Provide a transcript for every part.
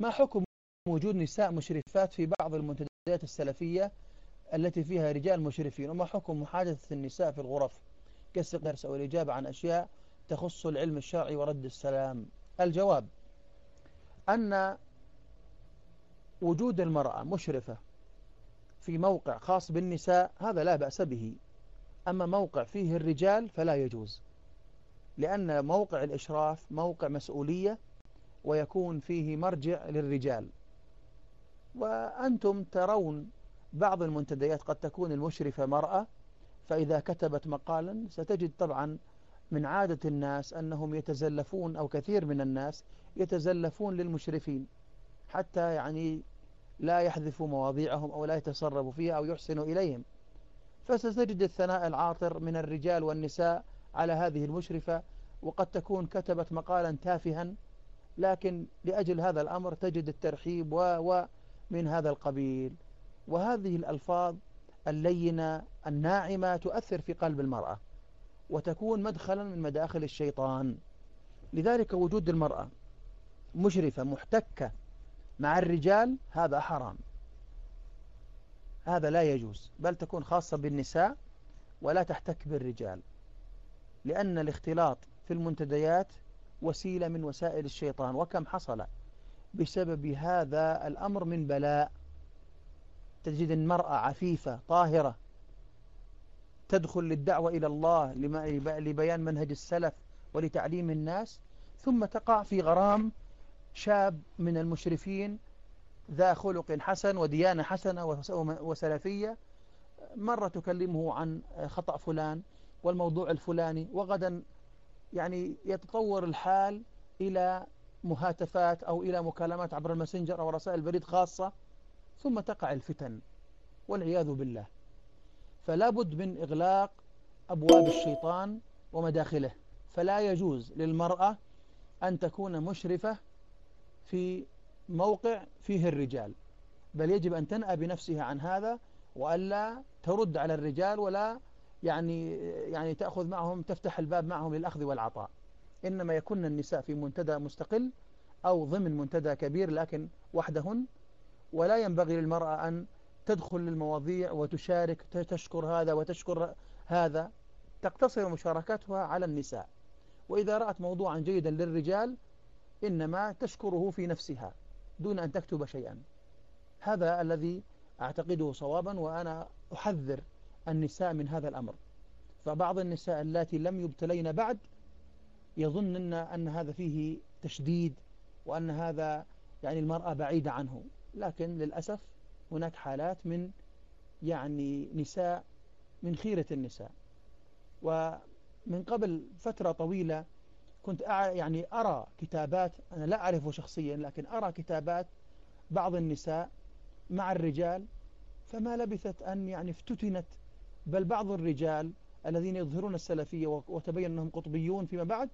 ما حكم وجود نساء مشرفات في بعض المنتديات السلفية التي فيها رجال مشرفين؟ وما حكم محادثة النساء في الغرف؟ كالسقرس أو الإجابة عن أشياء تخص العلم الشرعي ورد السلام. الجواب أن وجود المرأة مشرفة في موقع خاص بالنساء هذا لا بأس به. أما موقع فيه الرجال فلا يجوز لأن موقع الإشراف موقع مسؤولية ويكون فيه مرجع للرجال. وأنتم ترون بعض المنتديات قد تكون المشرفة مرأة فإذا كتبت مقالا ستجد طبعا من عادة الناس أنهم يتزلفون أو كثير من الناس يتزلفون للمشرفين حتى يعني لا يحذفوا مواضيعهم أو لا يتصرفوا فيها أو يحسنوا إليهم. فستجد الثناء العاطر من الرجال والنساء على هذه المشرفة وقد تكون كتبت مقالا تافها لكن لأجل هذا الأمر تجد الترحيب ومن هذا القبيل. وهذه الألفاظ اللينة الناعمة تؤثر في قلب المرأة وتكون مدخلا من مداخل الشيطان. لذلك وجود المرأة مشرفة محتكة مع الرجال هذا حرام. هذا لا يجوز بل تكون خاصة بالنساء ولا تحتك بالرجال. لأن الاختلاط في المنتديات وسيلة من وسائل الشيطان. وكم حصل بسبب هذا الأمر من بلاء. تجد المرأة عفيفة طاهرة تدخل للدعوة إلى الله لبيان منهج السلف ولتعليم الناس ثم تقع في غرام شاب من المشرفين ذا خلق حسن وديانة حسنة وسلفية مرة تكلمه عن خطأ فلان والموضوع الفلاني وغدا يعني يتطور الحال إلى مهاتفات أو إلى مكالمات عبر الماسنجر أو رسائل بريد خاصة ثم تقع الفتن والعياذ بالله. فلا بد من إغلاق أبواب الشيطان ومداخله. فلا يجوز للمرأة أن تكون مشرفة في موقع فيه الرجال بل يجب أن تنأى بنفسها عن هذا وألا ترد على الرجال ولا يعني يعني تأخذ معهم تفتح الباب معهم للأخذ والعطاء. إنما يكون النساء في منتدى مستقل أو ضمن منتدى كبير لكن وحدهن. ولا ينبغي للمرأة أن تدخل للمواضيع وتشارك تشكر هذا وتشكر هذا. تقتصر مشاركتها على النساء. وإذا رأت موضوعا جيدا للرجال إنما تشكره في نفسها دون أن تكتب شيئا. هذا الذي أعتقده صوابا وأنا أحذر النساء من هذا الأمر. فبعض النساء التي لم يبتلين بعد يظن أن هذا فيه تشديد وأن هذا يعني المرأة بعيدة عنه. لكن للأسف هناك حالات من يعني نساء من خيرة النساء. ومن قبل فترة طويلة كنت يعني أرى كتابات أنا لا أعرفه شخصيا لكن أرى كتابات بعض النساء مع الرجال فما لبثت أن يعني افتتنت بل بعض الرجال الذين يظهرون السلفية وتبين أنهم قطبيون فيما بعد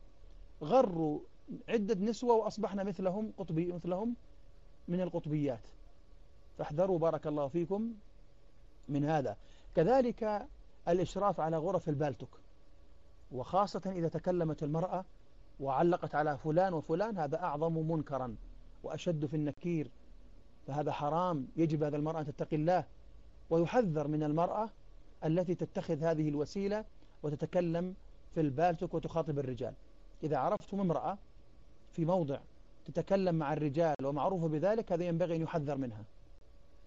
غروا عدة نسوة وأصبحنا مثلهم قطبي مثلهم من القطبيات. فاحذروا بارك الله فيكم من هذا. كذلك الإشراف على غرف البالتك وخاصة إذا تكلمت المرأة وعلقت على فلان وفلان هذا أعظم منكرا وأشد في النكير. فهذا حرام يجب هذا المرأة أن تتقي الله. ويحذر من المرأة التي تتخذ هذه الوسيلة وتتكلم في البالتك وتخاطب الرجال. إذا عرفتم امرأة في موضع تتكلم مع الرجال ومعروفة بذلك هذا ينبغي أن يحذر منها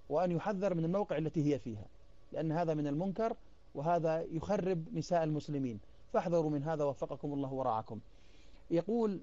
وأن يحذر من الموقع التي هي فيها لأن هذا من المنكر وهذا يخرب نساء المسلمين. فاحذروا من هذا وفقكم الله ورعاكم. يقول